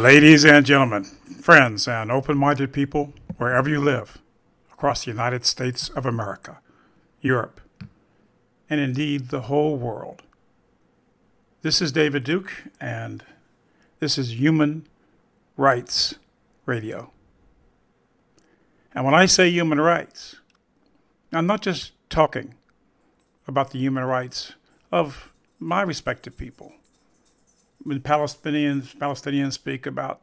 Ladies and gentlemen, friends, and open minded people, wherever you live across the United States of America, Europe, and indeed the whole world. This is David Duke, and this is Human Rights Radio. And when I say human rights, I'm not just talking about the human rights of my respective people. When Palestinians Palestinians speak about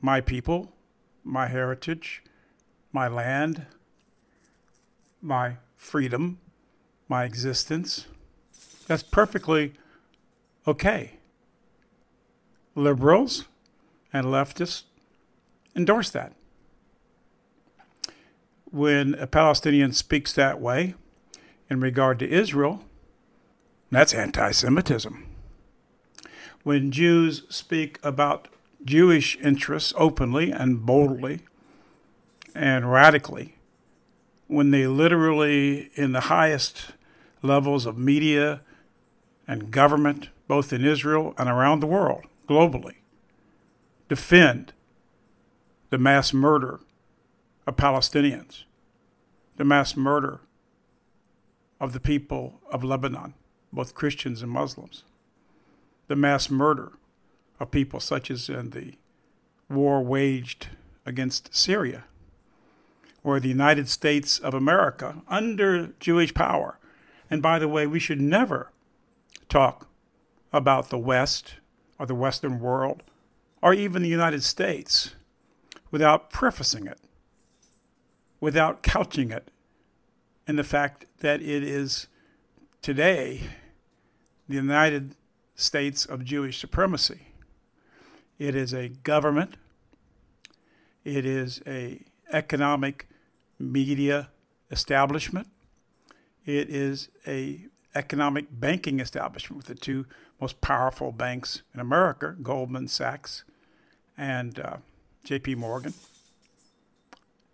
my people, my heritage, my land, my freedom, my existence, that's perfectly okay. Liberals and leftists endorse that. When a Palestinian speaks that way in regard to Israel, that's anti Semitism. When Jews speak about Jewish interests openly and boldly and radically, when they literally, in the highest levels of media and government, both in Israel and around the world, globally, defend the mass murder of Palestinians, the mass murder of the people of Lebanon, both Christians and Muslims, the mass murder of people such as in the war waged against Syria, or the United States of America under Jewish power. And by the way, we should never talk about the West or the Western world or even the United States without prefacing it, without couching it in the fact that it is today the United States of Jewish supremacy. It is a government. It is a economic media establishment. It is a economic banking establishment with the two most powerful banks in America, Goldman Sachs and uh, J.P. Morgan.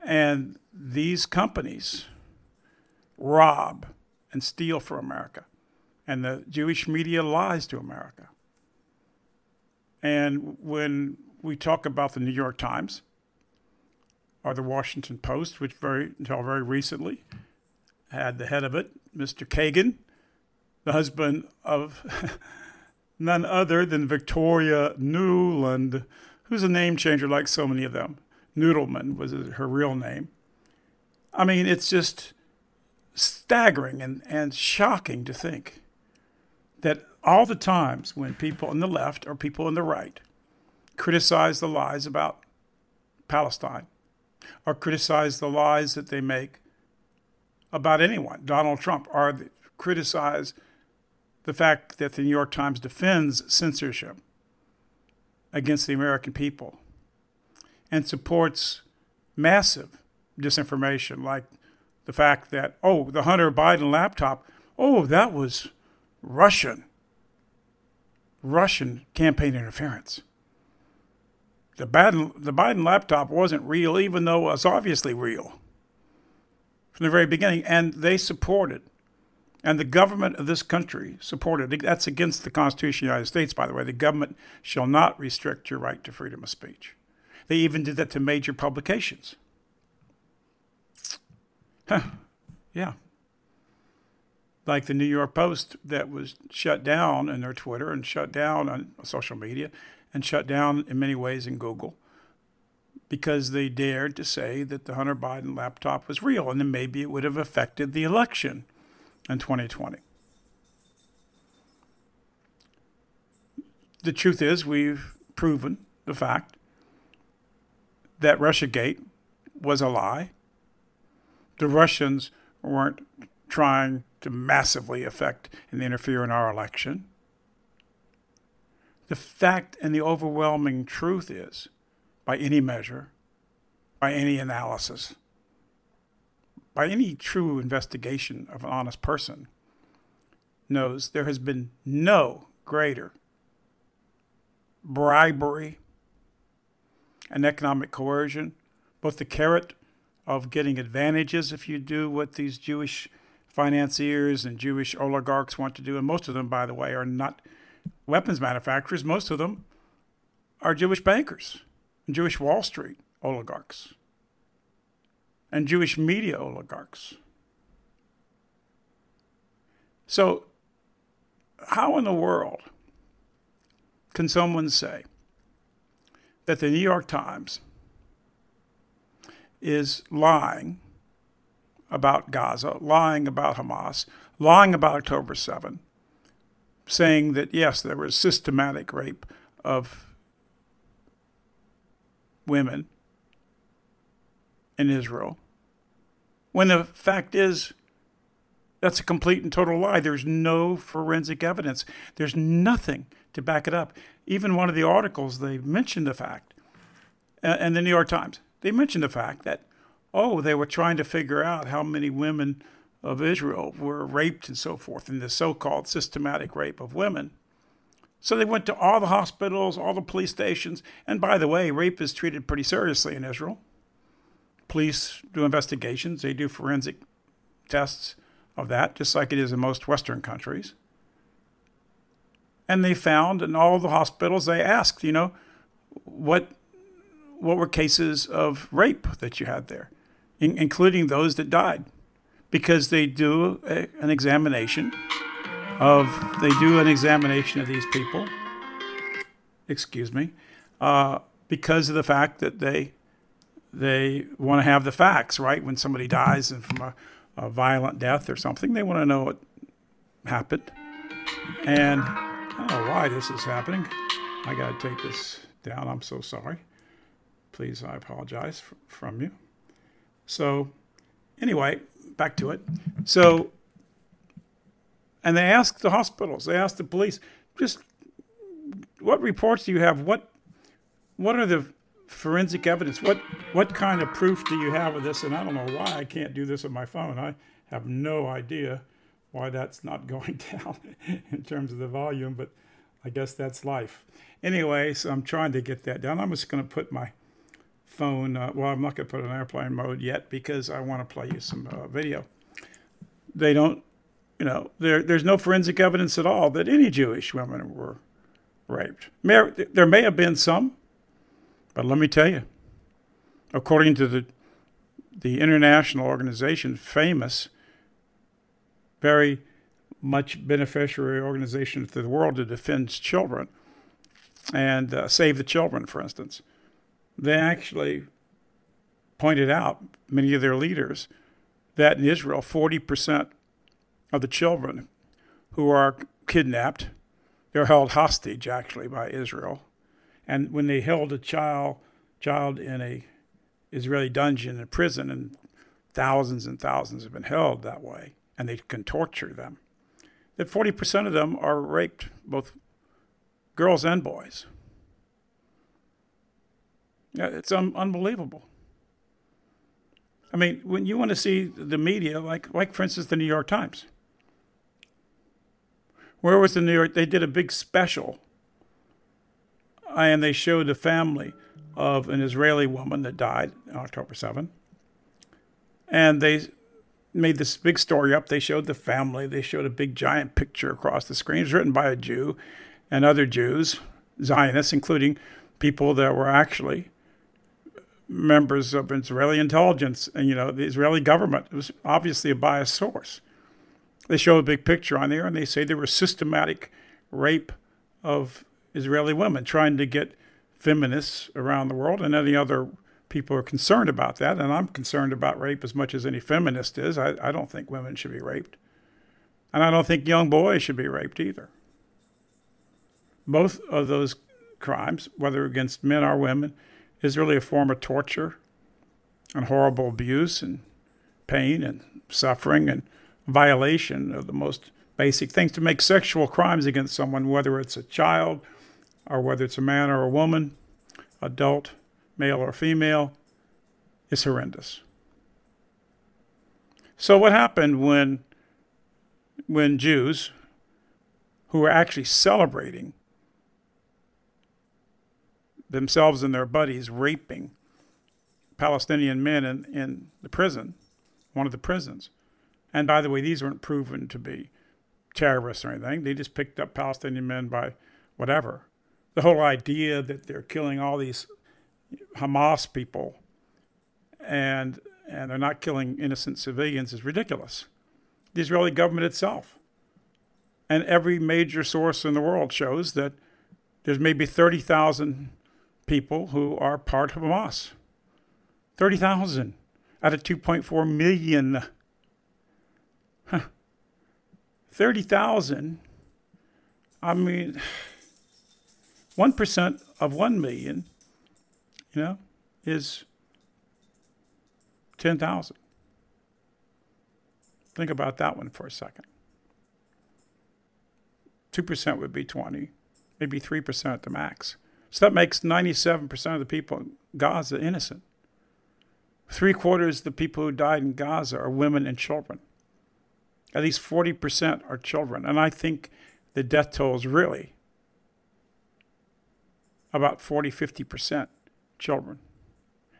And these companies rob and steal from America. And the Jewish media lies to America. And when we talk about the New York Times or the Washington Post, which very until very recently had the head of it, Mr. Kagan, the husband of none other than Victoria Nuland, who's a name changer like so many of them. Nudelman was her real name. I mean, it's just staggering and, and shocking to think that all the times when people on the left or people on the right criticize the lies about Palestine or criticize the lies that they make about anyone, Donald Trump, or criticize the fact that the New York Times defends censorship against the American people and supports massive disinformation like the fact that, oh, the Hunter Biden laptop, oh, that was Russian, Russian campaign interference. The Biden, the Biden laptop wasn't real, even though it was obviously real from the very beginning, and they supported, and the government of this country supported. That's against the Constitution of the United States, by the way. The government shall not restrict your right to freedom of speech. They even did that to major publications. Huh. Yeah. Like the New York Post that was shut down in their Twitter and shut down on social media and shut down in many ways in Google because they dared to say that the Hunter Biden laptop was real and then maybe it would have affected the election in 2020. The truth is, we've proven the fact that Russiagate was a lie the Russians weren't trying to massively affect and interfere in our election. The fact and the overwhelming truth is, by any measure, by any analysis, by any true investigation of an honest person, knows there has been no greater bribery and economic coercion, both the carrot of getting advantages if you do what these Jewish financiers and Jewish oligarchs want to do. And most of them, by the way, are not weapons manufacturers. Most of them are Jewish bankers Jewish Wall Street oligarchs and Jewish media oligarchs. So, how in the world can someone say that the New York Times is lying about Gaza, lying about Hamas, lying about October 7, saying that yes, there was systematic rape of women in Israel, when the fact is that's a complete and total lie. There's no forensic evidence. There's nothing to back it up. Even one of the articles, they mentioned the fact, and the New York Times, they mentioned the fact that, oh, they were trying to figure out how many women of Israel were raped and so forth in the so called systematic rape of women. So they went to all the hospitals, all the police stations. And by the way, rape is treated pretty seriously in Israel. Police do investigations, they do forensic tests of that, just like it is in most Western countries. And they found in all the hospitals, they asked, you know, what, what were cases of rape that you had there, in, including those that died, because they do a, an examination of they do an examination of these people. Excuse me, uh, because of the fact that they they want to have the facts right when somebody dies and from a, a violent death or something. They want to know what happened, and I don't know why this is happening. I got to take this down. I'm so sorry. Please, I apologize from you. So, anyway, back to it. So and they asked the hospitals, they asked the police, just what reports do you have? What what are the forensic evidence? What what kind of proof do you have of this? And I don't know why I can't do this on my phone. I have no idea why that's not going down in terms of the volume, but I guess that's life. Anyway, so I'm trying to get that down. I'm just going to put my phone. Uh, well, I'm not going to put it in airplane mode yet because I want to play you some uh, video. They don't you know, there, there's no forensic evidence at all that any Jewish women were raped. There may have been some, but let me tell you, according to the the international organization, famous, very much beneficiary organization to the world to defend children and uh, Save the Children, for instance, they actually pointed out, many of their leaders, that in Israel, 40% of the children who are kidnapped. They're held hostage actually by Israel, and when they held a child child in a Israeli dungeon in prison, and thousands and thousands have been held that way, and they can torture them. That 40% of them are raped, both girls and boys. It's un- unbelievable. I mean, when you want to see the media, like, like for instance, the New York Times, where was the New York? They did a big special, and they showed the family of an Israeli woman that died on October 7. And they made this big story up. They showed the family. They showed a big giant picture across the screen. It was written by a Jew and other Jews, Zionists, including people that were actually members of Israeli intelligence and you know the Israeli government. It was obviously a biased source. They show a big picture on there and they say there was systematic rape of Israeli women, trying to get feminists around the world and any other people are concerned about that. And I'm concerned about rape as much as any feminist is. I, I don't think women should be raped. And I don't think young boys should be raped either. Both of those crimes, whether against men or women, is really a form of torture and horrible abuse and pain and suffering and violation of the most basic things to make sexual crimes against someone, whether it's a child or whether it's a man or a woman, adult, male or female, is horrendous. So what happened when when Jews who were actually celebrating themselves and their buddies raping Palestinian men in, in the prison, one of the prisons, and by the way, these weren't proven to be terrorists or anything. They just picked up Palestinian men by whatever. the whole idea that they're killing all these Hamas people and and they're not killing innocent civilians is ridiculous. The Israeli government itself and every major source in the world shows that there's maybe 30,000 people who are part of Hamas. 30,000 out of 2.4 million. Huh. 30,000. I mean, 1% of 1 million, you know, is 10,000. Think about that one for a second. 2% would be 20, maybe 3% at the max. So that makes 97% of the people in Gaza innocent. Three quarters of the people who died in Gaza are women and children. At least 40% are children. And I think the death toll is really about 40, 50% children.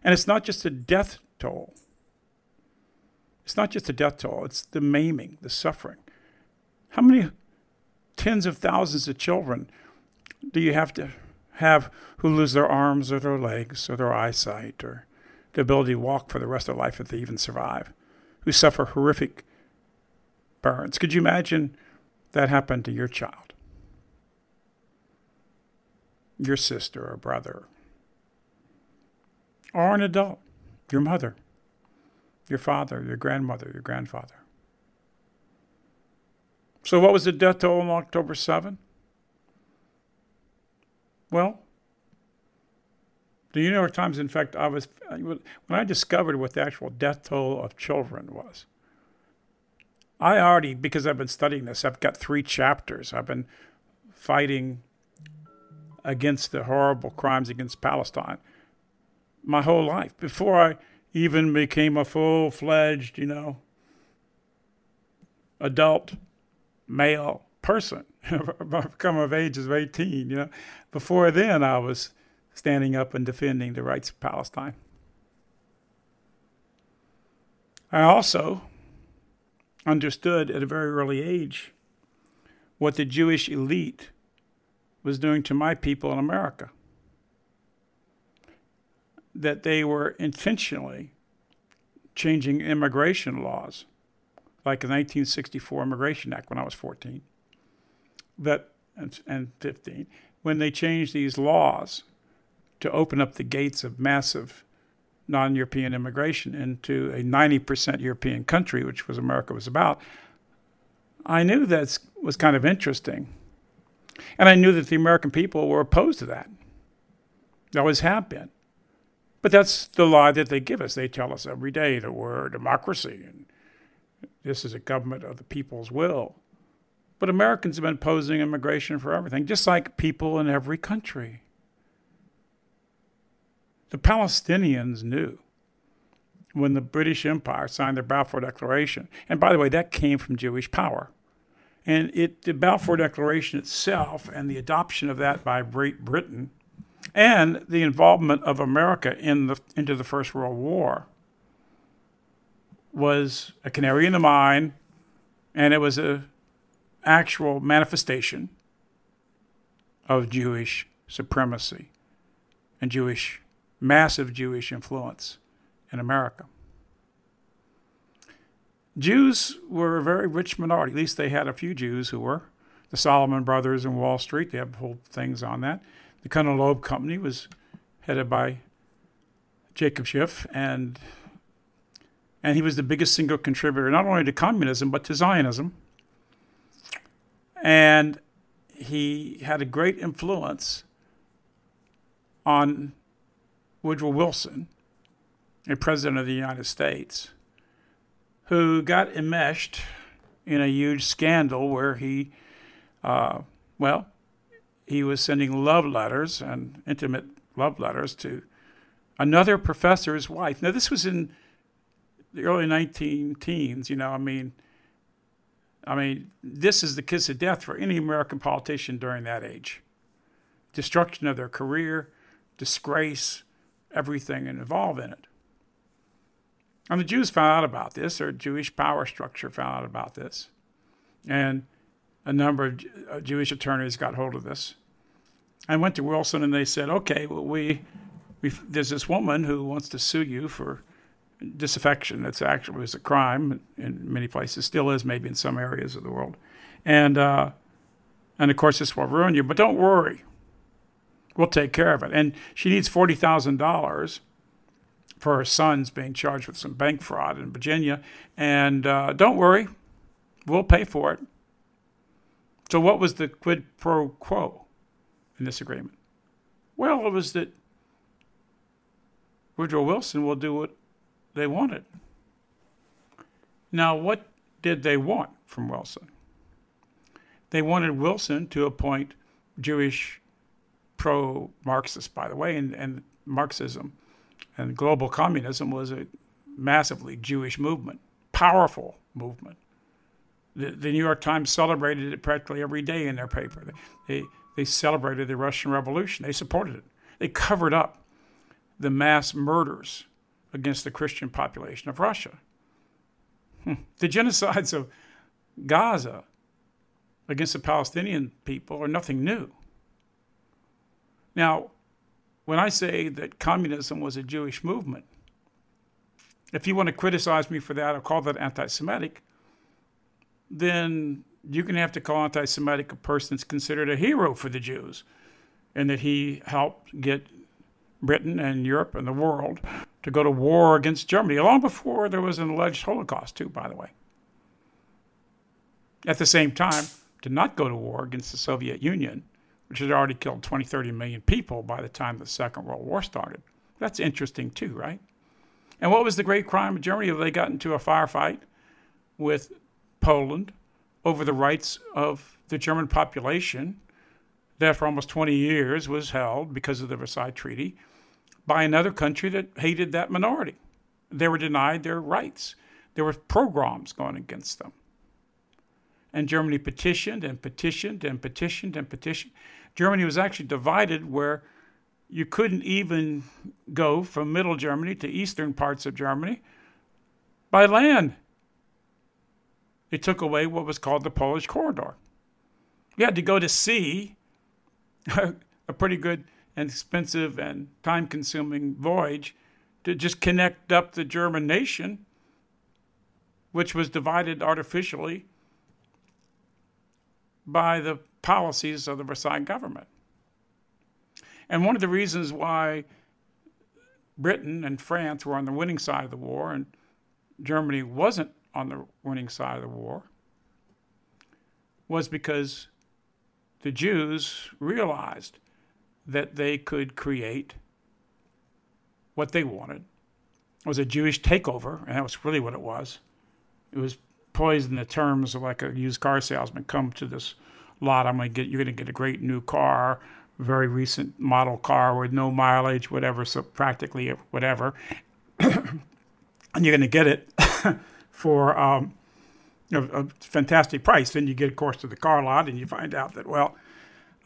And it's not just a death toll. It's not just a death toll, it's the maiming, the suffering. How many tens of thousands of children do you have to have who lose their arms or their legs or their eyesight or the ability to walk for the rest of their life if they even survive, who suffer horrific burns? Could you imagine that happened to your child, your sister or brother, or an adult, your mother, your father, your grandmother, your grandfather? So, what was the death toll on October 7? Well, the New York Times, in fact, I was when I discovered what the actual death toll of children was. I already, because I've been studying this, I've got three chapters. I've been fighting against the horrible crimes against Palestine my whole life before I even became a full fledged, you know, adult male person, become of age of 18. You know, before then I was standing up and defending the rights of Palestine. I also understood at a very early age what the Jewish elite was doing to my people in America. That they were intentionally changing immigration laws like the 1964 Immigration Act when I was 14, that and, and 15, when they changed these laws to open up the gates of massive non-European immigration into a 90% European country, which was America was about, I knew that was kind of interesting. And I knew that the American people were opposed to that. They always have been. But that's the lie that they give us. They tell us every day that we're a democracy and this is a government of the people's will. But Americans have been opposing immigration for everything, just like people in every country. The Palestinians knew when the British Empire signed the Balfour Declaration, and by the way, that came from Jewish power. And it, the Balfour Declaration itself and the adoption of that by Great Britain and the involvement of America in the, into the First World War was a canary in the mine, and it was a actual manifestation of Jewish supremacy and Jewish massive Jewish influence in America. Jews were a very rich minority. At least they had a few Jews who were. The Salomon brothers in Wall Street, they have whole things on that. The Loeb Company was headed by Jacob Schiff, and and he was the biggest single contributor not only to communism but to Zionism. And he had a great influence on Woodrow Wilson, a president of the United States, who got enmeshed in a huge scandal where he, uh, well, he was sending love letters and intimate love letters to another professor's wife. Now, this was in the early 19 teens, you know, I mean, I mean, this is the kiss of death for any American politician during that age. Destruction of their career, disgrace, everything involved in it. And the Jews found out about this, or Jewish power structure found out about this. And a number of uh, Jewish attorneys got hold of this. I went to Wilson and they said, okay, well, we, we there's this woman who wants to sue you for disaffection. It's actually was a crime in many places, still is maybe in some areas of the world, and uh, and of course this will ruin you. But don't worry, we'll take care of it. And she needs forty thousand dollars for her sons being charged with some bank fraud in Virginia, and uh, don't worry, we'll pay for it. So what was the quid pro quo in this agreement? Well, it was that Woodrow Wilson will do what they wanted. Now, what did they want from Wilson? They wanted Wilson to appoint Jewish pro Marxists, by the way, and, and Marxism and global communism was a massively Jewish movement, powerful movement. The, the New York Times celebrated it practically every day in their paper. They, they celebrated the Russian Revolution, they supported it. They covered up the mass murders against the Christian population of Russia. Hmm. The genocides of Gaza against the Palestinian people are nothing new. Now, when I say that communism was a Jewish movement, if you want to criticize me for that or call that anti Semitic, then you're going to have to call anti Semitic a person that's considered a hero for the Jews and that he helped get Britain and Europe and the world to go to war against Germany, long before there was an alleged Holocaust, too, by the way. At the same time, to not go to war against the Soviet Union, which had already killed 20, 30 million people by the time the Second World War started. That's interesting, too, right? And what was the great crime of Germany? They got into a firefight with Poland over the rights of the German population that for almost 20 years was held because of the Versailles Treaty by another country that hated that minority. They were denied their rights. There were pogroms going against them. And Germany petitioned and petitioned and petitioned and petitioned. Germany was actually divided where you couldn't even go from middle Germany to eastern parts of Germany by land. It took away what was called the Polish corridor. You had to go to sea a pretty good and expensive and time consuming voyage to just connect up the German nation, which was divided artificially by the policies of the Versailles government. And one of the reasons why Britain and France were on the winning side of the war and Germany wasn't on the winning side of the war was because the Jews realized that they could create what they wanted. It was a Jewish takeover, and that was really what it was. It was poised in the terms of like a used car salesman come to this lot. I'm gonna get you're gonna get a great new car, very recent model car with no mileage, whatever, so practically whatever, and you're gonna get it for um, a, a, fantastic price. Then you get, of course, to the car lot and you find out that, well,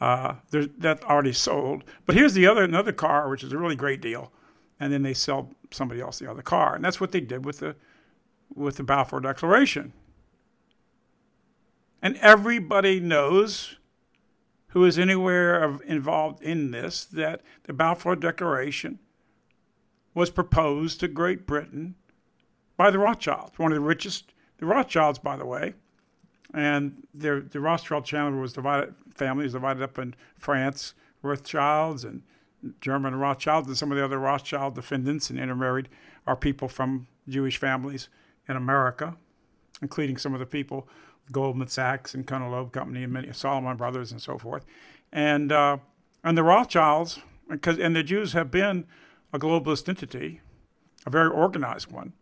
uh, that already sold. But here's the other another car, which is a really great deal, and then they sell somebody else the other car, and that's what they did with the with the Balfour Declaration. And everybody knows who is anywhere of, involved in this that the Balfour Declaration was proposed to Great Britain by the Rothschilds, one of the richest the Rothschilds, by the way, and the Rothschild family was divided. Divided up in France, Rothschilds and German Rothschilds, and some of the other Rothschild descendants and intermarried are people from Jewish families in America, including some of the people, Goldman Sachs and Loeb Company and many Salomon Brothers and so forth, and uh, and the Rothschilds, because and the Jews have been a globalist entity, a very organized one,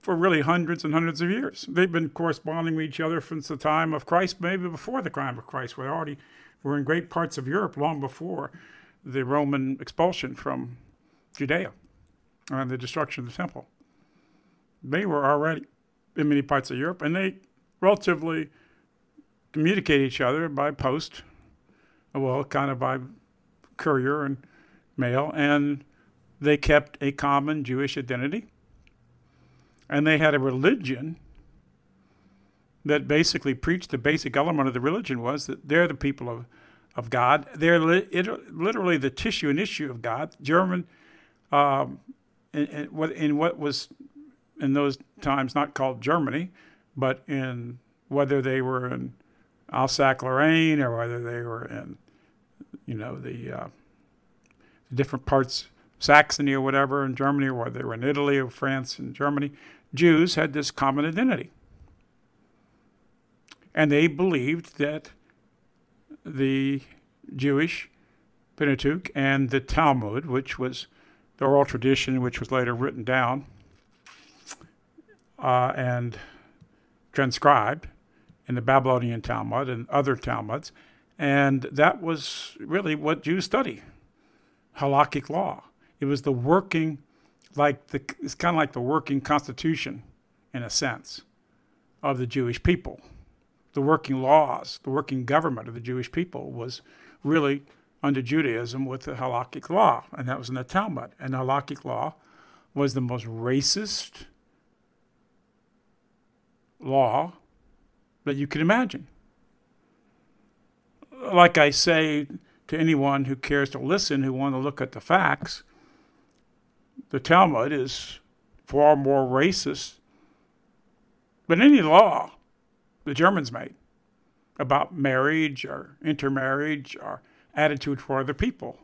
for really hundreds and hundreds of years. They've been corresponding with each other since the time of Christ, maybe before the crime of Christ. We already were in great parts of Europe long before the Roman expulsion from Judea and the destruction of the temple. They were already in many parts of Europe, and they relatively communicate each other by post, well, kind of by courier and mail, and they kept a common Jewish identity and they had a religion that basically preached the basic element of the religion was that they're the people of of God. They're li- it, literally the tissue and issue of God. German, um, in, in, what, in what was in those times not called Germany, but in whether they were in Alsace-Lorraine or whether they were in, you know, the uh, different parts, Saxony or whatever in Germany, or whether they were in Italy or France and Germany, Jews had this common identity. And they believed that the Jewish Pentateuch and the Talmud, which was the oral tradition which was later written down uh, and transcribed in the Babylonian Talmud and other Talmuds. And that was really what Jews study halakhic law. It was the working, like the, it's kind of like the working constitution, in a sense, of the Jewish people. The working laws, the working government of the Jewish people was really under Judaism with the halakhic law, and that was in the Talmud. And halakhic law was the most racist law that you could imagine. Like I say to anyone who cares to listen, who want to look at the facts, the Talmud is far more racist than any law the Germans made about marriage or intermarriage or attitude toward other people.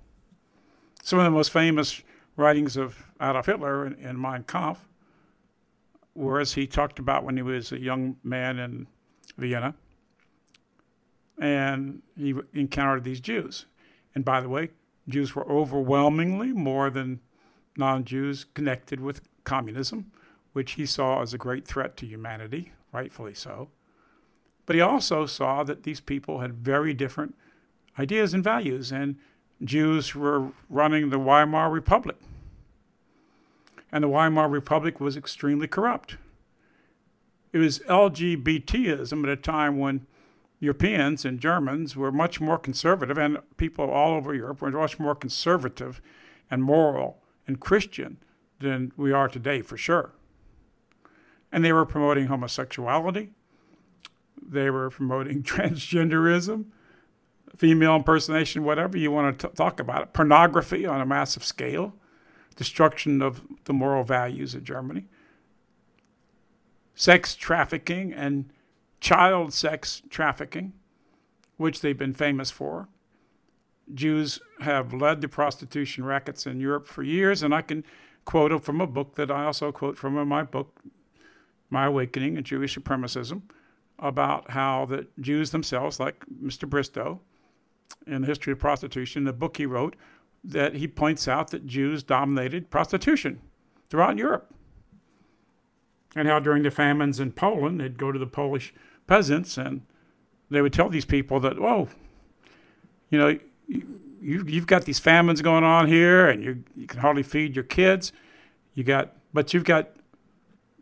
Some of the most famous writings of Adolf Hitler in, in Mein Kampf whereas he talked about when he was a young man in Vienna and he encountered these Jews. And by the way, Jews were overwhelmingly more than non Jews connected with communism, which he saw as a great threat to humanity, rightfully so. But he also saw that these people had very different ideas and values, and Jews were running the Weimar Republic and the Weimar Republic was extremely corrupt. It was LGBTism at a time when Europeans and Germans were much more conservative, and people all over Europe were much more conservative and moral and Christian than we are today, for sure. And they were promoting homosexuality, they were promoting transgenderism, female impersonation, whatever you want to talk about it, pornography on a massive scale destruction of the moral values of Germany, sex trafficking and child sex trafficking, which they've been famous for. Jews have led the prostitution rackets in Europe for years, and I can quote from a book that I also quote from in my book, My Awakening in Jewish Supremacism, about how the Jews themselves, like Mr. Bristow, in the history of prostitution, the book he wrote, that he points out that Jews dominated prostitution throughout Europe. And how during the famines in Poland, they'd go to the Polish peasants and they would tell these people that, whoa, you know, you, you've got these famines going on here and you, you can hardly feed your kids. You got, but you've got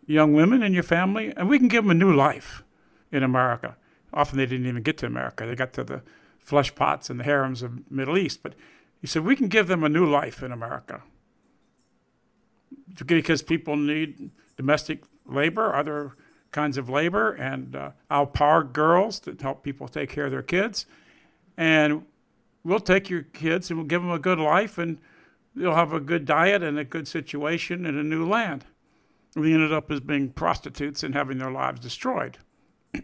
young women in your family, and we can give them a new life in America. Often they didn't even get to America. They got to the flesh pots and the harems of Middle East. But he said, we can give them a new life in America because people need domestic labor, other kinds of labor, and uh, I'll power girls to help people take care of their kids. And we'll take your kids and we'll give them a good life, and they'll have a good diet and a good situation in a new land. We ended up as being prostitutes and having their lives destroyed.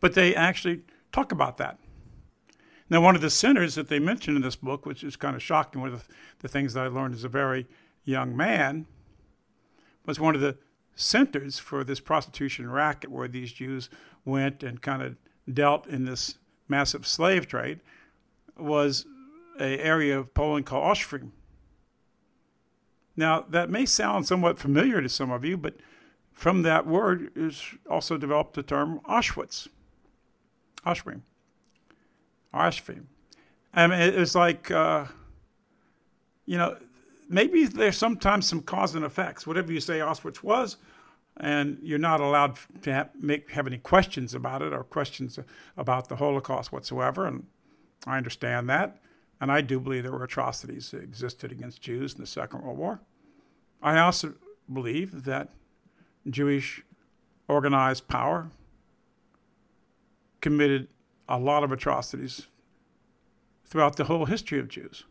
but they actually talk about that. Now, one of the centers that they mention in this book, which is kind of shocking, one of the things that I learned as a very young man, was one of the centers for this prostitution racket where these Jews went and kind of dealt in this massive slave trade, was an area of Poland called Ostrim. Now, that may sound somewhat familiar to some of you, but from that word is also developed the term Auschwitz. Ashfim. I mean, it was like, uh, you know, maybe there's sometimes some cause and effects. Whatever you say Auschwitz was, and you're not allowed to have, make, have any questions about it or questions about the Holocaust whatsoever. And I understand that. And I do believe there were atrocities that existed against Jews in the Second World War. I also believe that Jewish organized power committed a lot of atrocities throughout the whole history of Jews.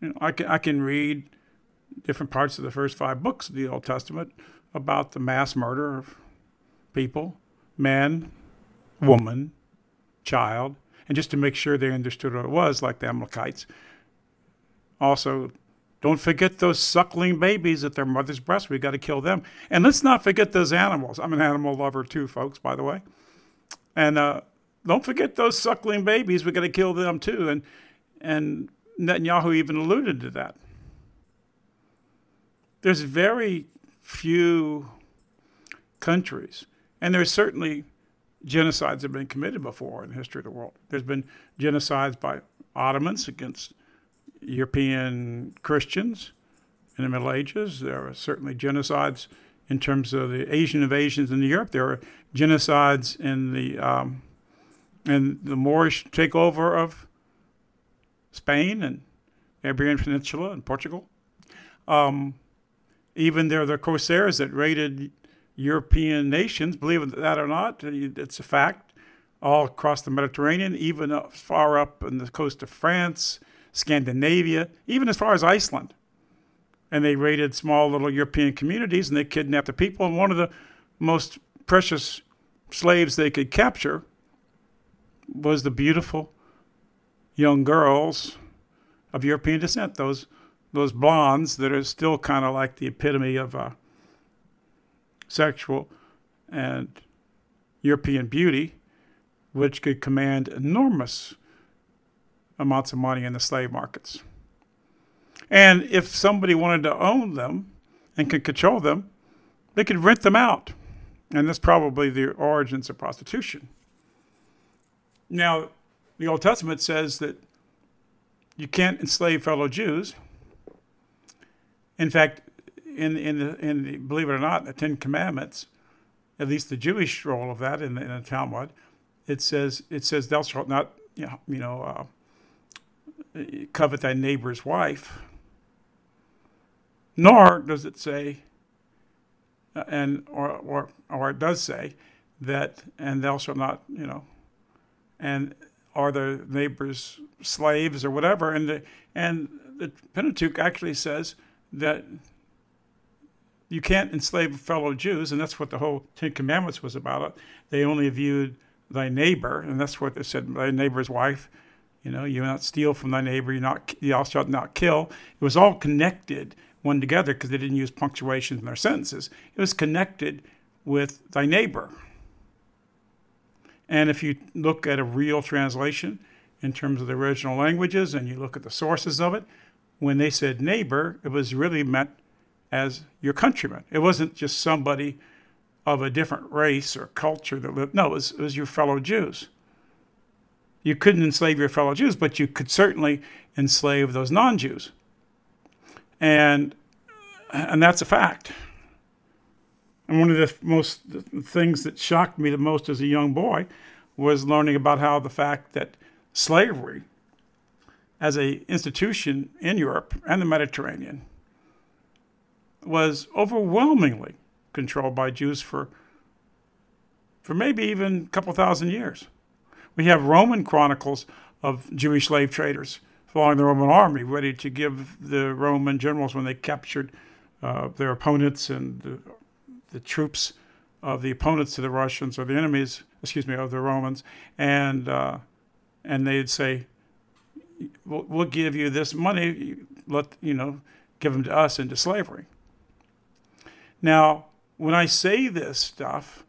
You know, I can I can read different parts of the first five books of the Old Testament about the mass murder of people, man, woman, child, and just to make sure they understood what it was, like the Amalekites. Also, don't forget those suckling babies at their mother's breast. We got to kill them, and let's not forget those animals. I'm an animal lover too, folks, by the way. And uh, don't forget those suckling babies. We got to kill them too. And and Netanyahu even alluded to that. There's very few countries, and there's certainly genocides have been committed before in the history of the world. There's been genocides by Ottomans against European Christians in the Middle Ages. There are certainly genocides in terms of the Asian invasions in Europe. There are genocides in the um, in the Moorish takeover of Spain and Iberian Peninsula and Portugal. Um, even there are the corsairs that raided European nations, believe that or not, it's a fact, all across the Mediterranean, even far up in the coast of France, Scandinavia, even as far as Iceland. And they raided small little European communities and they kidnapped the people. And one of the most precious slaves they could capture was the beautiful young girls of European descent, those those blondes that are still kind of like the epitome of uh, sexual and European beauty, which could command enormous amounts of money in the slave markets. And if somebody wanted to own them and could control them, they could rent them out. And that's probably the origins of prostitution. Now, the Old Testament says that you can't enslave fellow Jews. In fact, in in the, in the, believe it or not, the Ten Commandments, at least the Jewish role of that in the, in the Talmud, it says it says thou shalt not you know, uh, covet thy neighbor's wife. Nor does it say, uh, and or or or it does say that and thou shalt not you know, and are the neighbor's slaves or whatever, and the, and the Pentateuch actually says that you can't enslave fellow Jews, and that's what the whole Ten Commandments was about. They only viewed thy neighbor, and that's what they said, thy neighbor's wife. You know, you not steal from thy neighbor, you not you shalt not kill. It was all connected one together because they didn't use punctuations in their sentences. It was connected with thy neighbor. And if you look at a real translation in terms of the original languages and you look at the sources of it, when they said neighbor, it was really meant as your countryman. It wasn't just somebody of a different race or culture that lived. No, it was, it was your fellow Jews. You couldn't enslave your fellow Jews, but you could certainly enslave those non-Jews. And and that's a fact. And one of the most things that shocked me the most as a young boy was learning about how the fact that slavery as a institution in Europe and the Mediterranean was overwhelmingly controlled by Jews for, for maybe even a couple thousand years. We have Roman chronicles of Jewish slave traders following the Roman army, ready to give the Roman generals when they captured uh, their opponents and the, the, troops of the opponents to the Russians or the enemies, excuse me, of the Romans, and uh, and they'd say, we'll, "We'll give you this money. Let you know, give them to us into slavery." Now, when I say this stuff,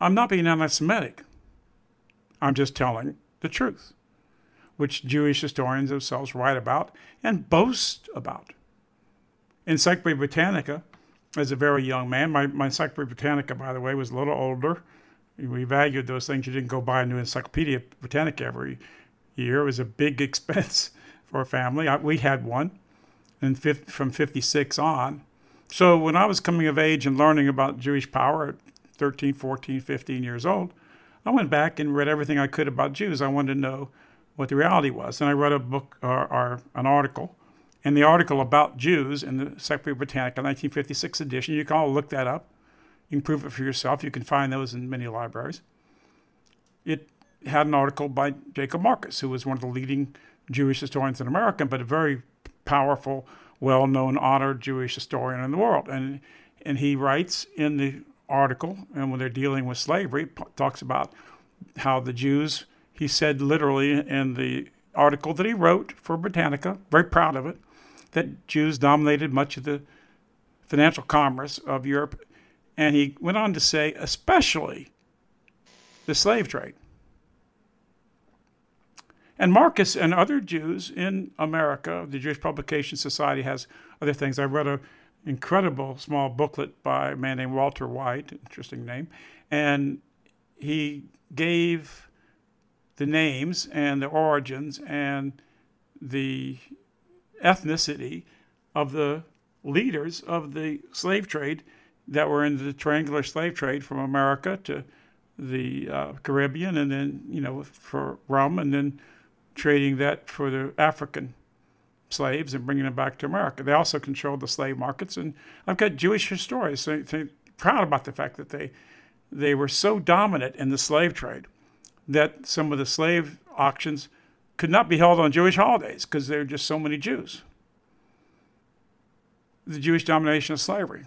I'm not being anti Semitic. I'm just telling the truth, which Jewish historians themselves write about and boast about. In Encyclopedia Britannica, as a very young man, my, my Encyclopedia Britannica, by the way, was a little older. We valued those things. You didn't go buy a new Encyclopedia Britannica every year. It was a big expense for a family. I, we had one, and from 56 on, so when I was coming of age and learning about Jewish power at 13, 14, 15 years old, I went back and read everything I could about Jews. I wanted to know what the reality was. And I read a book or, or an article. And the article about Jews in the Encyclopedia Britannica, 1956 edition, you can all look that up. You can prove it for yourself. You can find those in many libraries. it had an article by Jacob Marcus, who was one of the leading Jewish historians in America, but a very powerful, well-known, honored Jewish historian in the world. And and he writes in the article, and when they're dealing with slavery, talks about how the Jews. He said literally in the article that he wrote for Britannica, very proud of it, that Jews dominated much of the financial commerce of Europe. And he went on to say, especially the slave trade. And Marcus and other Jews in America, the Jewish Publication Society has other things. I read an incredible small booklet by a man named Walter White, interesting name, and he gave the names and the origins and the ethnicity of the leaders of the slave trade that were in the triangular slave trade from America to the uh, Caribbean and then, you know, for rum and then trading that for the African slaves and bringing them back to America. They also controlled the slave markets. And I've got Jewish historians so, proud about the fact that they, they were so dominant in the slave trade that some of the slave auctions could not be held on Jewish holidays because there were just so many Jews. The Jewish domination of slavery.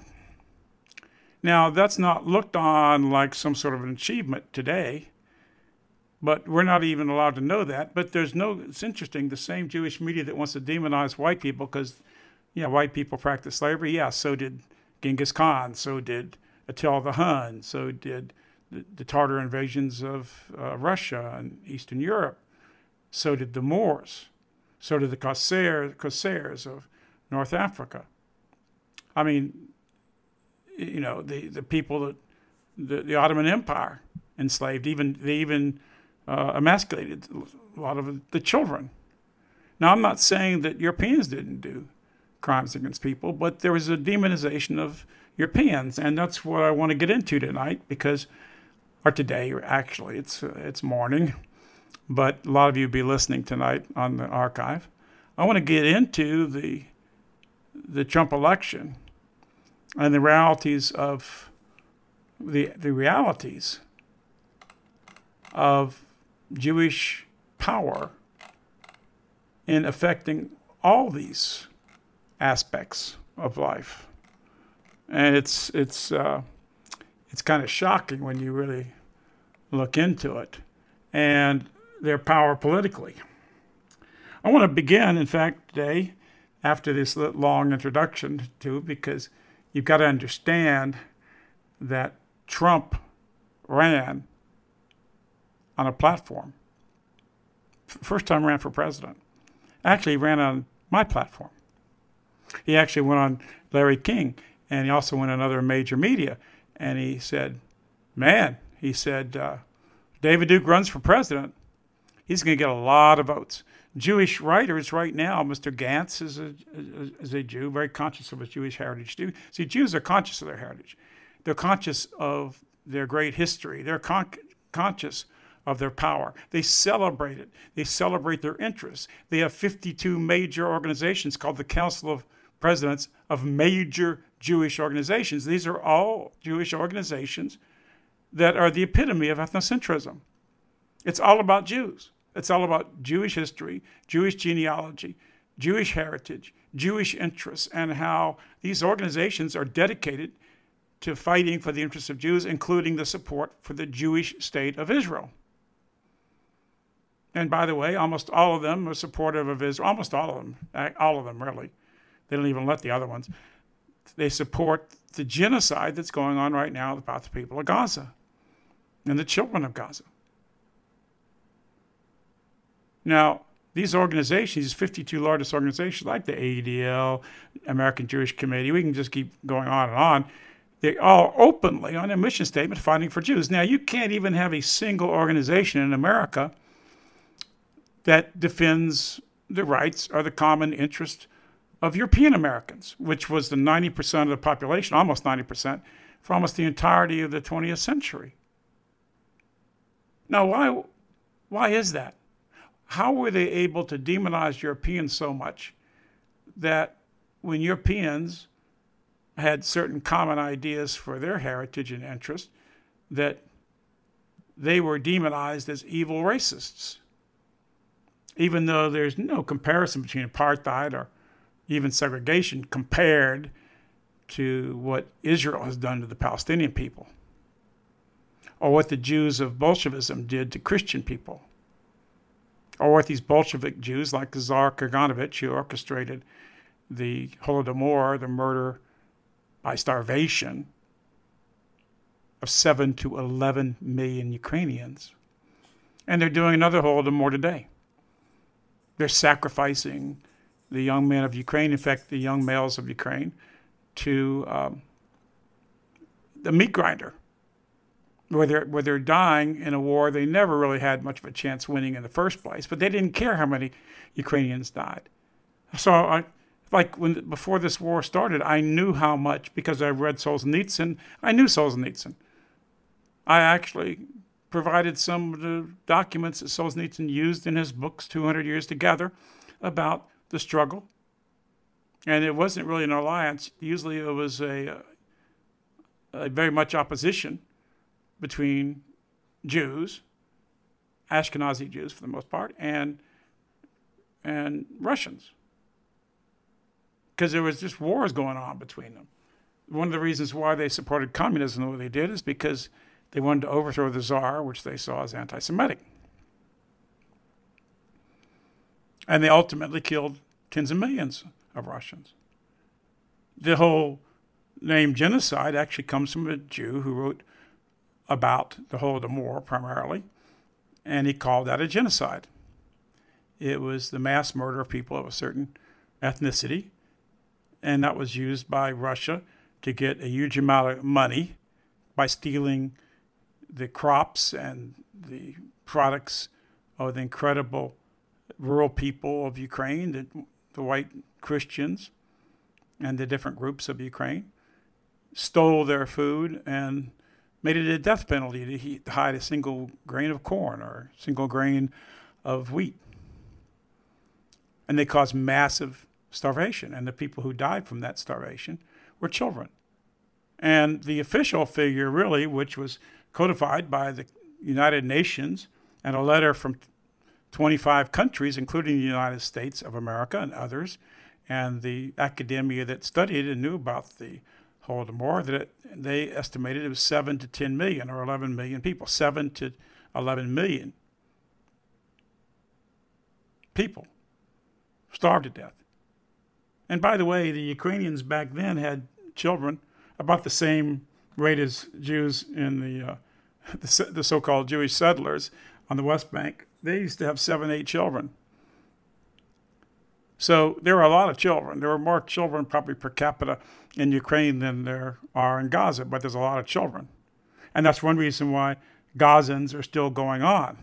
Now, that's not looked on like some sort of an achievement today, but we're not even allowed to know that. But there's no, it's interesting, the same Jewish media that wants to demonize white people because, you know, white people practice slavery. Yeah, so did Genghis Khan, so did Attila the Hun, so did the, the Tartar invasions of uh, Russia and Eastern Europe. So did the Moors. So did the Corsairs, Corsairs of North Africa. I mean, you know, the, the people that the, the Ottoman Empire enslaved, even they even uh, emasculated a lot of the children. Now, I'm not saying that Europeans didn't do crimes against people, but there was a demonization of Europeans, and that's what I want to get into tonight because or today, actually, it's uh, it's morning, but a lot of you will be listening tonight on the archive. I want to get into the the Trump election and the realities of the the realities of Jewish power in affecting all these aspects of life, and it's it's. Uh, it's kind of shocking when you really look into it and their power politically. I want to begin, in fact, today, after this long introduction to, because you've got to understand that Trump ran on a platform. First time ran for president. Actually, he ran on my platform. He actually went on Larry King, and he also went on other major media and he said, "Man," he said, uh, "David Duke runs for president. He's going to get a lot of votes." Jewish writers right now, Mr. Gantz is a, is a Jew, very conscious of his Jewish heritage. See, Jews are conscious of their heritage. They're conscious of their great history. They're con- conscious of their power. They celebrate it. They celebrate their interests. They have 52 major organizations called the Council of Presidents of major Jewish organizations. These are all Jewish organizations that are the epitome of ethnocentrism. It's all about Jews. It's all about Jewish history, Jewish genealogy, Jewish heritage, Jewish interests, and how these organizations are dedicated to fighting for the interests of Jews, including the support for the Jewish state of Israel. And by the way, almost all of them are supportive of Israel. Almost all of them, all of them really. They don't even let the other ones they support the genocide that's going on right now about the people of Gaza and the children of Gaza. Now, these organizations, these 52 largest organizations like the ADL, American Jewish Committee, we can just keep going on and on. They all openly on their mission statement fighting for Jews. Now, you can't even have a single organization in America that defends the rights or the common interest of European Americans, which was the 90% of the population, almost 90%, for almost the entirety of the 20th century. Now, why, why is that? How were they able to demonize Europeans so much that when Europeans had certain common ideas for their heritage and interest, that they were demonized as evil racists, even though there's no comparison between apartheid or even segregation compared to what Israel has done to the Palestinian people, or what the Jews of Bolshevism did to Christian people, or what these Bolshevik Jews like Tsar Kaganovich, who orchestrated the Holodomor, the murder by starvation of 7 to 11 million Ukrainians. And they're doing another Holodomor today. They're sacrificing the young men of Ukraine, in fact, the young males of Ukraine, to um, the meat grinder, where they're, where they're dying in a war they never really had much of a chance winning in the first place, but they didn't care how many Ukrainians died. So, I, like when before this war started, I knew how much because I read Solzhenitsyn. I knew Solzhenitsyn. I actually provided some of the documents that Solzhenitsyn used in his books, 200 Years Together, about the struggle and it wasn't really an alliance. Usually, it was a, uh, a very much opposition between Jews, Ashkenazi Jews for the most part, and and Russians, because there was just wars going on between them. One of the reasons why they supported communism the way they did is because they wanted to overthrow the czar, which they saw as anti-Semitic, and they ultimately killed tens of millions of Russians. The whole name genocide actually comes from a Jew who wrote about the Holodomor primarily, and he called that a genocide. It was the mass murder of people of a certain ethnicity, and that was used by Russia to get a huge amount of money by stealing the crops and the products of the incredible rural people of Ukraine, the, the white Christians and the different groups of Ukraine, stole their food and made it a death penalty to hide a single grain of corn or a single grain of wheat. And they caused massive starvation. And the people who died from that starvation were children. And the official figure, really, which was codified by the United Nations and a letter from 25 countries, including the United States of America and others, and the academia that studied and knew about the Holodomor that it, they estimated it was 7 to 10 million or 11 million people. 7 to 11 million people starved to death. And by the way, the Ukrainians back then had children about the same rate as Jews in the, uh, the, the so called Jewish settlers on the West Bank. They used to have seven, eight children. So there were a lot of children. There were more children probably per capita in Ukraine than there are in Gaza, but there's a lot of children. And that's one reason why Gazans are still going on.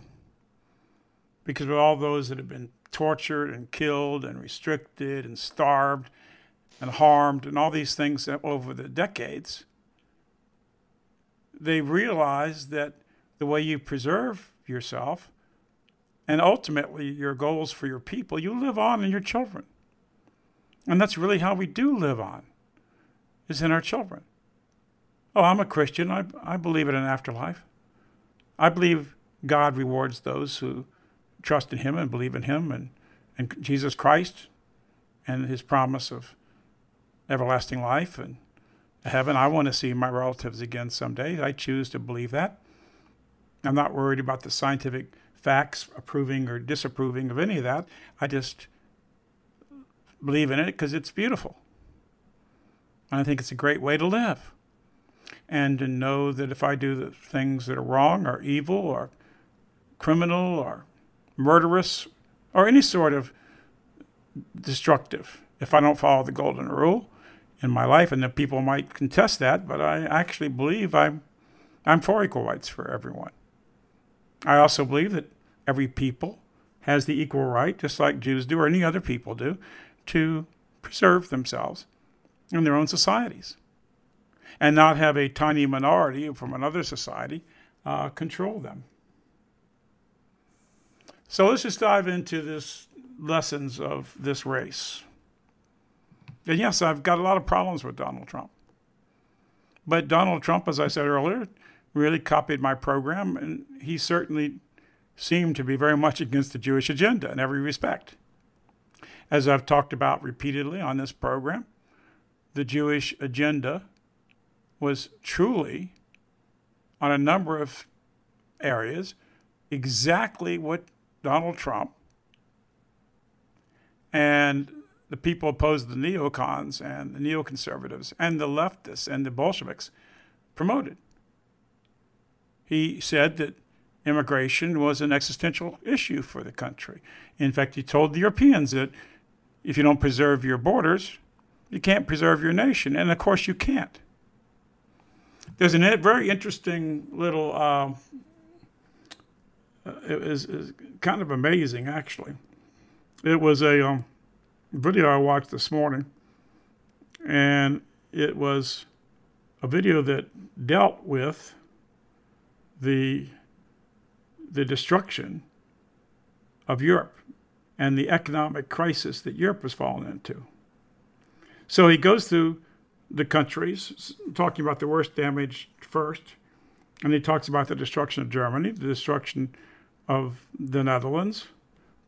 Because of all those that have been tortured and killed and restricted and starved and harmed and all these things over the decades, they realize that the way you preserve yourself and ultimately your goals for your people, you live on in your children. And that's really how we do live on, is in our children. Oh, I'm a Christian. I, I believe in an afterlife. I believe God rewards those who trust in Him and believe in Him and, and Jesus Christ and His promise of everlasting life and heaven. I want to see my relatives again someday. I choose to believe that. I'm not worried about the scientific facts approving or disapproving of any of that. I just believe in it because it's beautiful. And I think it's a great way to live. And to know that if I do the things that are wrong or evil or criminal or murderous or any sort of destructive, if I don't follow the golden rule in my life, and that people might contest that, but I actually believe I'm, I'm for equal rights for everyone. I also believe that every people has the equal right, just like Jews do or any other people do, to preserve themselves in their own societies and not have a tiny minority from another society uh, control them. So let's just dive into this lessons of this race. And yes, I've got a lot of problems with Donald Trump. But Donald Trump, as I said earlier, really copied my program, and he certainly seemed to be very much against the Jewish agenda in every respect. As I've talked about repeatedly on this program, the Jewish agenda was truly, on a number of areas, exactly what Donald Trump and the people opposed the neocons and the neoconservatives and the leftists and the Bolsheviks promoted. He said that immigration was an existential issue for the country. In fact, he told the Europeans that if you don't preserve your borders, you can't preserve your nation. And of course, you can't. There's a very interesting little, uh, it is, kind of amazing actually. It was a um, video I watched this morning, and it was a video that dealt with the the destruction of Europe and the economic crisis that Europe was falling into. So he goes through the countries, talking about the worst damage first, and he talks about the destruction of Germany, the destruction of the Netherlands,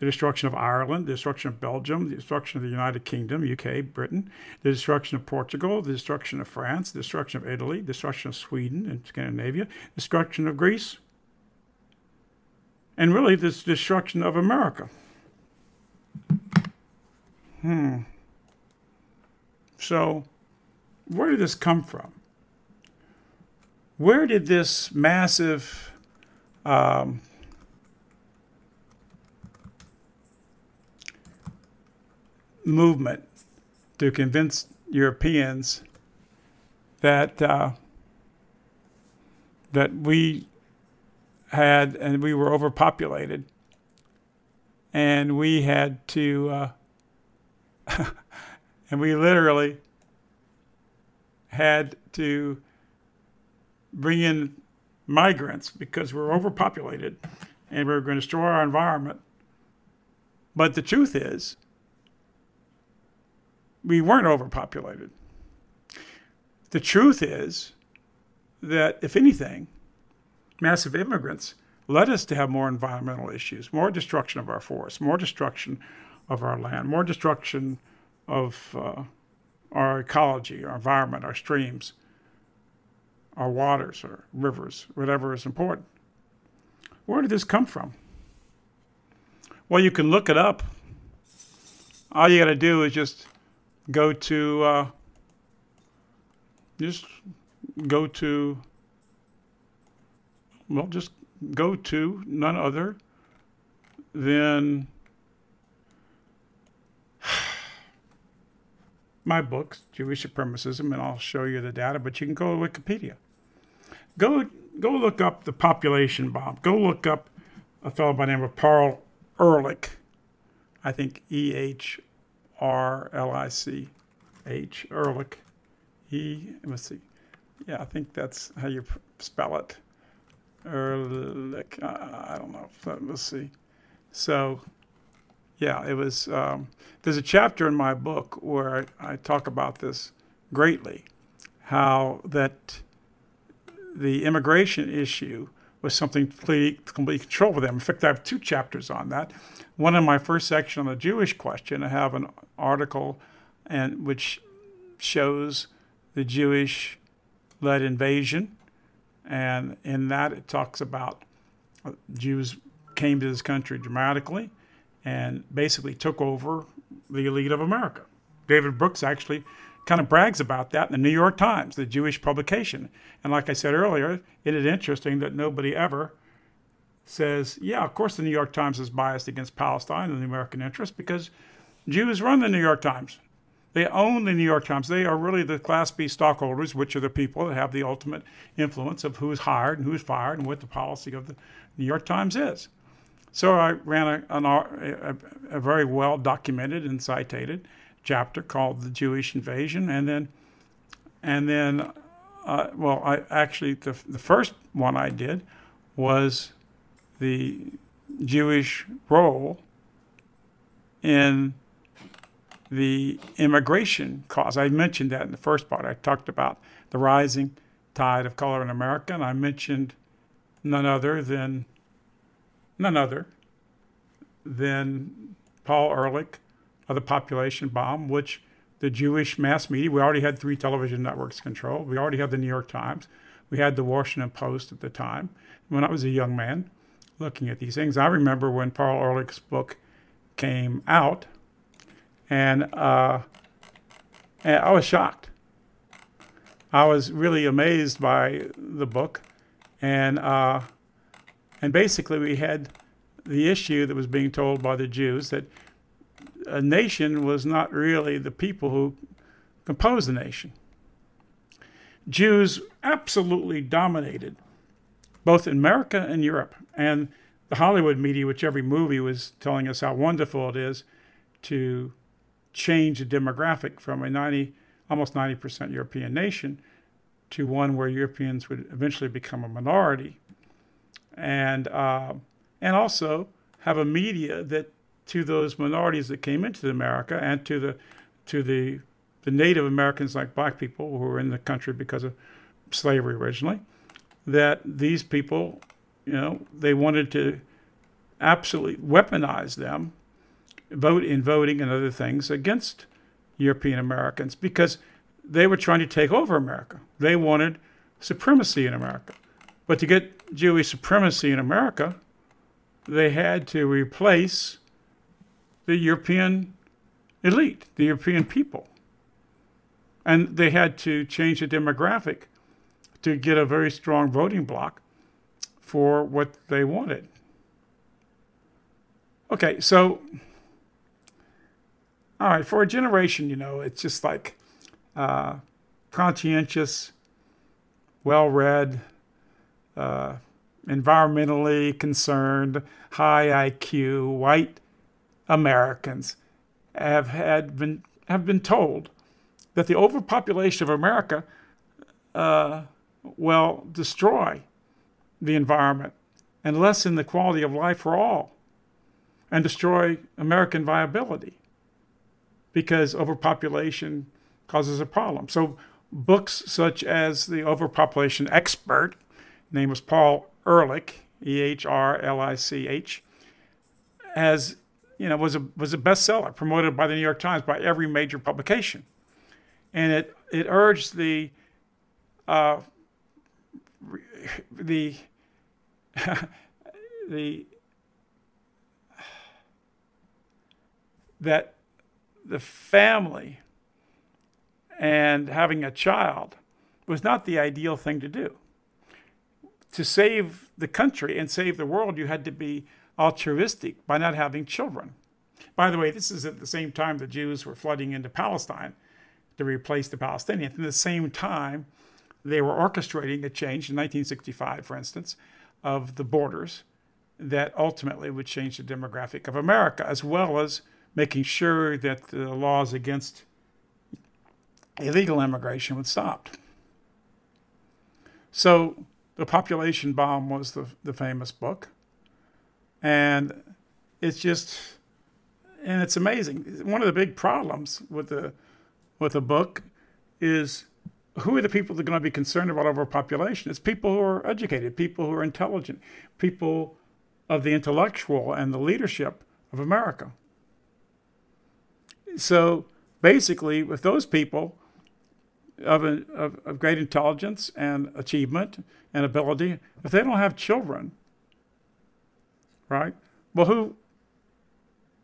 the destruction of Ireland, the destruction of Belgium, the destruction of the United Kingdom, UK, Britain, the destruction of Portugal, the destruction of France, the destruction of Italy, the destruction of Sweden and Scandinavia, destruction of Greece, and really this destruction of America. Hmm. So, where did this come from? Where did this massive um, movement to convince Europeans that uh, that we had and we were overpopulated, and we had to, uh, and we literally had to bring in migrants because we're overpopulated and we're going to destroy our environment. But the truth is, we weren't overpopulated. The truth is that, if anything, massive immigrants led us to have more environmental issues, more destruction of our forests, more destruction of our land, more destruction of uh, our ecology, our environment, our streams, our waters, our rivers, whatever is important. Where did this come from? Well, you can look it up. All you got to do is just go to uh, just go to well just go to none other than my books jewish supremacism and i'll show you the data but you can go to wikipedia. Go go look up the population bomb. Go look up a fellow by the name of paul ehrlich. I think e-h R L I C H, Ehrlich. E, let's see. Yeah, I think that's how you spell it. Ehrlich. I don't know. Let's see. So, yeah, it was. Um, there's a chapter in my book where I, I talk about this greatly how that the immigration issue was something completely, completely control for them. In fact, I have two chapters on that. One in my first section on the Jewish question, I have an article and which shows the Jewish led invasion. And in that, it talks about uh, Jews came to this country dramatically and basically took over the elite of America. David Brooks actually kind of brags about that in the New York Times, the Jewish publication. And like I said earlier, it is interesting that nobody ever says, yeah, of course the New York Times is biased against Palestine and the American interest because Jews run the New York Times. They own the New York Times. They are really the Class B stockholders, which are the people that have the ultimate influence of who's hired and who's fired and what the policy of the New York Times is. So I ran a, an, a, a very well documented and cited chapter called "The Jewish Invasion," and then, and then, uh, well, I actually the the first one I did was the Jewish role in the immigration cause. I mentioned that in the first part. I talked about the rising tide of color in America, and I mentioned none other than none other than Paul Ehrlich of the population bomb, which the Jewish mass media, we already had three television networks controlled. We already had the New York Times. We had the Washington Post at the time. When I was a young man looking at these things, I remember when Paul Ehrlich's book came out, and, uh, and I was shocked. I was really amazed by the book, and uh, and basically we had the issue that was being told by the Jews that a nation was not really the people who composed the nation. Jews absolutely dominated both in America and Europe, and the Hollywood media, which every movie was telling us how wonderful it is to change the demographic from a 90, almost 90% European nation to one where Europeans would eventually become a minority, and uh, and also have a media that to those minorities that came into America and to the to the the Native Americans like black people who were in the country because of slavery originally, that these people, you know, they wanted to absolutely weaponize them, vote in voting and other things against European Americans because they were trying to take over America. They wanted supremacy in America. But to get Jewish supremacy in America, they had to replace the European elite, the European people. And they had to change the demographic to get a very strong voting bloc for what they wanted. Okay, so, all right, for a generation, you know, it's just like uh, conscientious, well read, uh, environmentally concerned, high IQ, white Americans have had been have been told that the overpopulation of America uh, will destroy the environment and lessen the quality of life for all and destroy American viability because overpopulation causes a problem. So books such as The Overpopulation Expert, name was Paul Ehrlich, E H R L I C H, has you know, was a was a bestseller, promoted by the New York Times by every major publication, and it it urged the uh, the the that the family and having a child was not the ideal thing to do. To save the country and save the world, you had to be altruistic by not having children. By the way, this is at the same time the Jews were flooding into Palestine to replace the Palestinians. At the same time, they were orchestrating a change in 1965, for instance, of the borders that ultimately would change the demographic of America, as well as making sure that the laws against illegal immigration would stop. So, The Population Bomb was the, the famous book. And it's just, and it's amazing. One of the big problems with the with a book is who are the people that are going to be concerned about overpopulation? It's people who are educated, people who are intelligent, people of the intellectual and the leadership of America. So basically, with those people of, a, of, of great intelligence and achievement and ability, if they don't have children, right? Well, who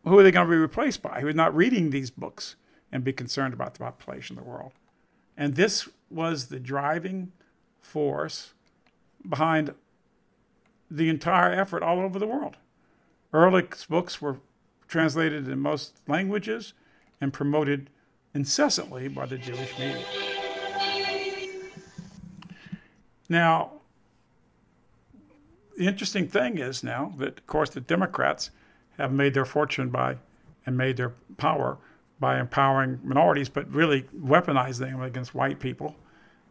who are they going to be replaced by? Who is not reading these books and be concerned about the population of the world? And this was the driving force behind the entire effort all over the world. Ehrlich's books were translated in most languages and promoted incessantly by the Jewish media. Now, the interesting thing is now that, of course, the Democrats have made their fortune by and made their power by empowering minorities, but really weaponizing them against white people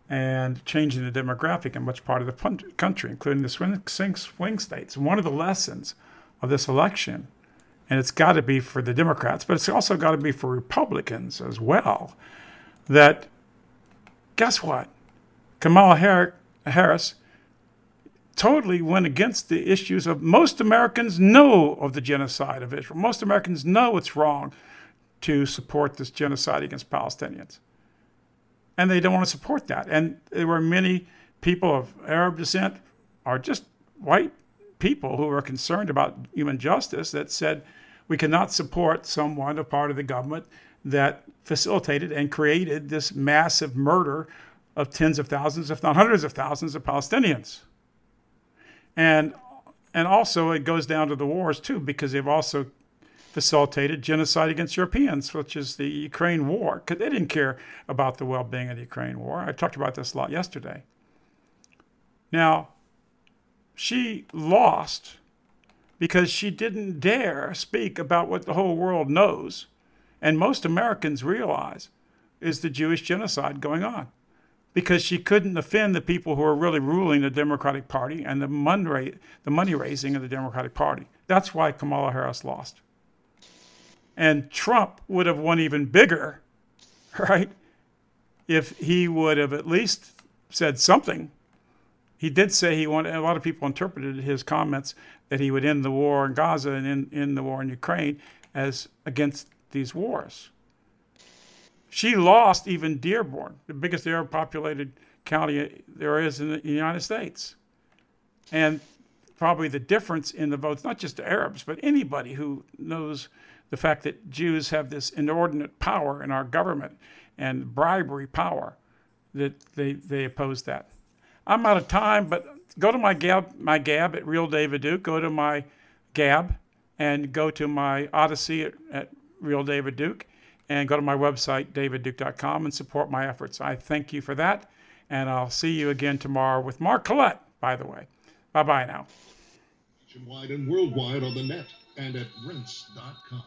and changing the demographic in much part of the country, including the swing, swing states. One of the lessons of this election, and it's got to be for the Democrats, but it's also got to be for Republicans as well, that guess what? Kamala Harris totally went against the issues of most Americans know of the genocide of Israel. Most Americans know it's wrong to support this genocide against Palestinians. And they don't want to support that. And there were many people of Arab descent or just white people who were concerned about human justice that said we cannot support someone, a part of the government, that facilitated and created this massive murder of tens of thousands, if not hundreds of thousands, of Palestinians. And and also it goes down to the wars too, because they've also facilitated genocide against Europeans, which is the Ukraine war, because they didn't care about the well-being of the Ukraine war. I talked about this a lot yesterday. Now, she lost because she didn't dare speak about what the whole world knows and most Americans realize is the Jewish genocide going on because she couldn't offend the people who are really ruling the Democratic Party and the money, the money raising of the Democratic Party. That's why Kamala Harris lost. And Trump would have won even bigger, right? If he would have at least said something. He did say he wanted, a lot of people interpreted his comments that he would end the war in Gaza and end, end the war in Ukraine as against these wars. She lost even Dearborn, the biggest Arab populated county there is in the United States. And probably the difference in the votes, not just the Arabs, but anybody who knows the fact that Jews have this inordinate power in our government and bribery power, that they, they oppose that. I'm out of time, but go to my gab, my gab at Real David Duke, go to my gab, and go to my Odysee at, at Real David Duke, and go to my website, davidduke.com, and support my efforts. I thank you for that, and I'll see you again tomorrow with Mark Collett, by the way. Bye bye now. Nationwide and worldwide on the net and at rense.com.